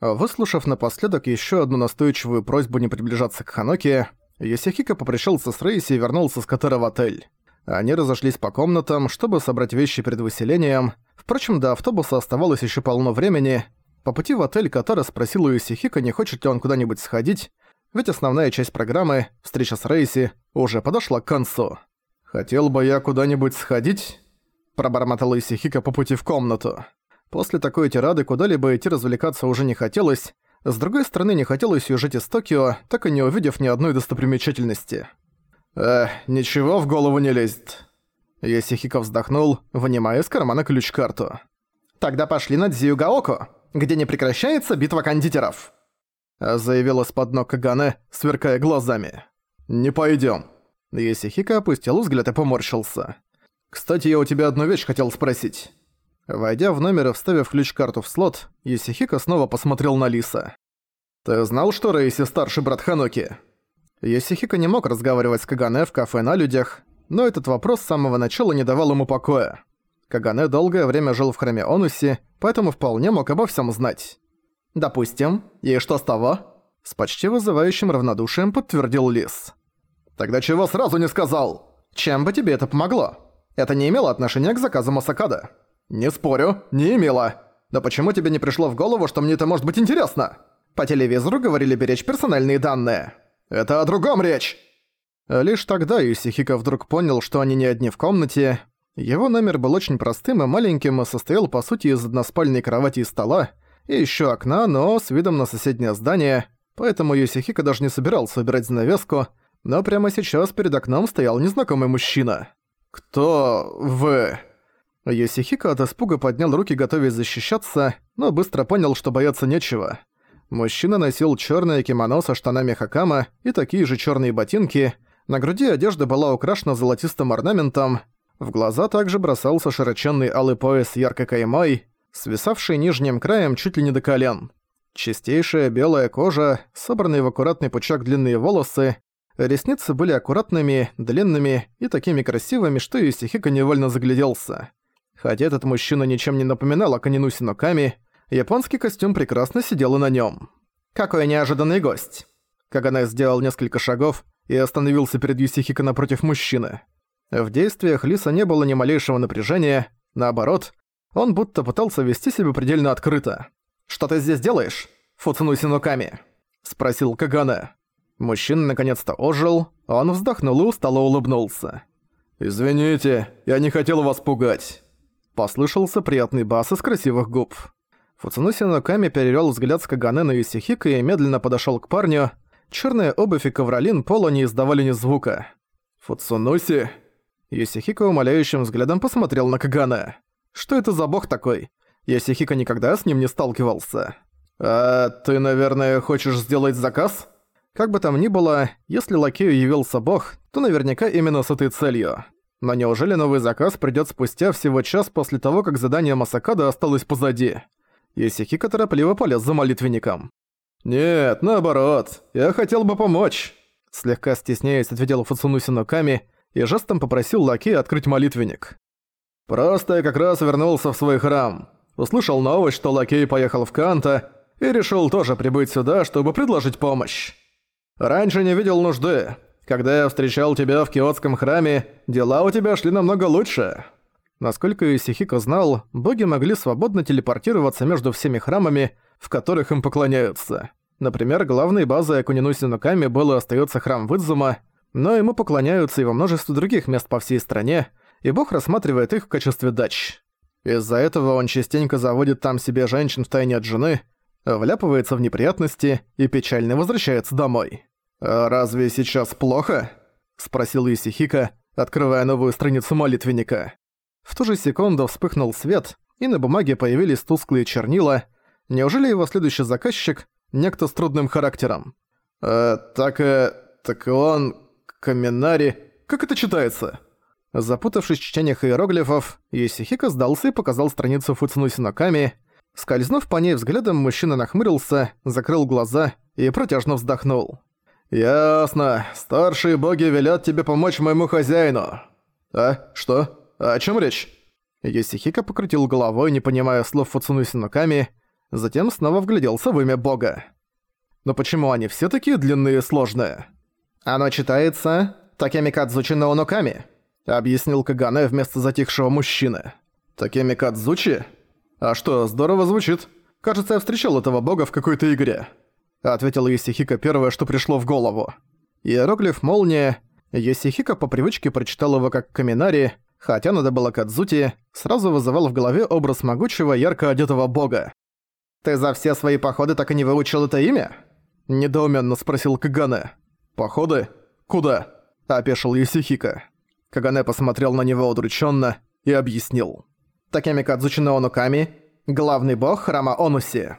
Выслушав напоследок еще одну настойчивую просьбу не приближаться к Ханоке, Йосихико попрощался с Рейси и вернулся с Катера в отель. Они разошлись по комнатам, чтобы собрать вещи перед выселением. Впрочем, до автобуса оставалось еще полно времени. По пути в отель Катара спросил у Йосихико, не хочет ли он куда-нибудь сходить, ведь основная часть программы, встреча с Рейси, уже подошла к концу. «Хотел бы я куда-нибудь сходить?» пробормотал Исихика по пути в комнату. После такой тирады куда-либо идти развлекаться уже не хотелось, с другой стороны не хотелось уезжать из Токио, так и не увидев ни одной достопримечательности. «Эх, ничего в голову не лезет». Исихика вздохнул, вынимая из кармана ключ-карту. «Тогда пошли на Дзиюгаоко, где не прекращается битва кондитеров», заявила с под ног Кагане, сверкая глазами. «Не пойдём». Исихика опустил взгляд и поморщился. «Кстати, я у тебя одну вещь хотел спросить». Войдя в номер и вставив ключ-карту в слот, Исихика снова посмотрел на Лиса. «Ты знал, что Рейси старший брат Ханоки?» Исихика не мог разговаривать с Кагане в кафе на людях, но этот вопрос с самого начала не давал ему покоя. Кагане долгое время жил в храме Онуси, поэтому вполне мог обо всем знать. «Допустим. И что с того?» С почти вызывающим равнодушием подтвердил Лис. «Тогда чего сразу не сказал? Чем бы тебе это помогло?» Это не имело отношения к заказу Масакада. Не спорю, не имело. Но почему тебе не пришло в голову, что мне это может быть интересно? По телевизору говорили беречь персональные данные. Это о другом речь. Лишь тогда Юсихика вдруг понял, что они не одни в комнате. Его номер был очень простым и маленьким и состоял по сути из односпальной кровати и стола, и еще окна, но с видом на соседнее здание, поэтому Юсихика даже не собирался убирать занавеску, но прямо сейчас перед окном стоял незнакомый мужчина. «Кто вы?» Йосихико от испуга поднял руки, готовясь защищаться, но быстро понял, что бояться нечего. Мужчина носил чёрное кимоно со штанами хакама и такие же чёрные ботинки, на груди одежда была украшена золотистым орнаментом, в глаза также бросался широченный алый пояс яркой каймой, свисавший нижним краем чуть ли не до колен. Чистейшая белая кожа, собранные в аккуратный пучок длинные волосы, Ресницы были аккуратными, длинными и такими красивыми, что Юсихико невольно загляделся. Хотя этот мужчина ничем не напоминал Аканинуси Ноками, японский костюм прекрасно сидел и на нем. «Какой неожиданный гость!» Каганэ сделал несколько шагов и остановился перед Юсихико напротив мужчины. В действиях Лиса не было ни малейшего напряжения, наоборот, он будто пытался вести себя предельно открыто. «Что ты здесь делаешь, Фуцунуси Ноками?» – спросил Каганэ. Мужчина наконец-то ожил, он вздохнул и устало улыбнулся. «Извините, я не хотел вас пугать». Послышался приятный бас из красивых губ. Фуцунуси Ноками перевёл взгляд с Кагане на Юсихика и медленно подошёл к парню. Чёрная обувь и ковролин пола не издавали ни звука. «Фуцунуси?» Юсихика умоляющим взглядом посмотрел на Кагане. «Что это за бог такой? Юсихика никогда с ним не сталкивался». «А ты, наверное, хочешь сделать заказ?» Как бы там ни было, если лакею явился бог, то наверняка именно с этой целью. Но неужели новый заказ придёт спустя всего час после того, как задание Масакада осталось позади? Исихика торопливо полез за молитвенником. «Нет, наоборот, я хотел бы помочь», слегка стесняясь ответил Фуцунуси Ноками и жестом попросил лакея открыть молитвенник. «Просто я как раз вернулся в свой храм. Услышал новость, что лакей поехал в Канта и решил тоже прибыть сюда, чтобы предложить помощь. Раньше не видел нужды. Когда я встречал тебя в Киотском храме, дела у тебя шли намного лучше». Насколько Исихико знал, боги могли свободно телепортироваться между всеми храмами, в которых им поклоняются. Например, главной базой Акунинуси Нуками был и остаётся храм Выдзума, но ему поклоняются и во множестве других мест по всей стране, и бог рассматривает их в качестве дач. Из-за этого он частенько заводит там себе женщин в тайне от жены, вляпывается в неприятности и печально возвращается домой. «А разве сейчас плохо?» – спросил Исихика, открывая новую страницу молитвенника. В ту же секунду вспыхнул свет, и на бумаге появились тусклые чернила. Неужели его следующий заказчик – некто с трудным характером? «Э, так, э, так он... Каминари... Как это читается?» Запутавшись в чтениях иероглифов, Исихика сдался и показал страницу Фуцунуси Ноками. Скользнув по ней взглядом, мужчина нахмурился, закрыл глаза и протяжно вздохнул. «Ясно. Старшие боги велят тебе помочь моему хозяину». «А? Что? О чем речь?» Йосихико покрутил головой, не понимая слов Фуцунуси Ноками. Затем снова вгляделся в имя бога. Но почему они все такие длинные и сложные? Оно читается Такемикадзучи Наоноками, объяснил Кагане вместо затихшего мужчины. Такемикадзучи? А что, здорово звучит. Кажется, я встречал этого бога в какой-то игре. Ответил Юсихика первое, что пришло в голову. Иероглиф «Молния» Юсихика по привычке прочитал его как Каминари, хотя надо было Кадзути, сразу вызывал в голове образ могучего, ярко одетого бога. «Ты за все свои походы так и не выучил это имя?» Недоуменно спросил Кагане. «Походы? Куда?» – опешил Юсихика. Кагане посмотрел на него удрученно и объяснил. «Такими Кадзучи Наонуками – главный бог храма Онуси».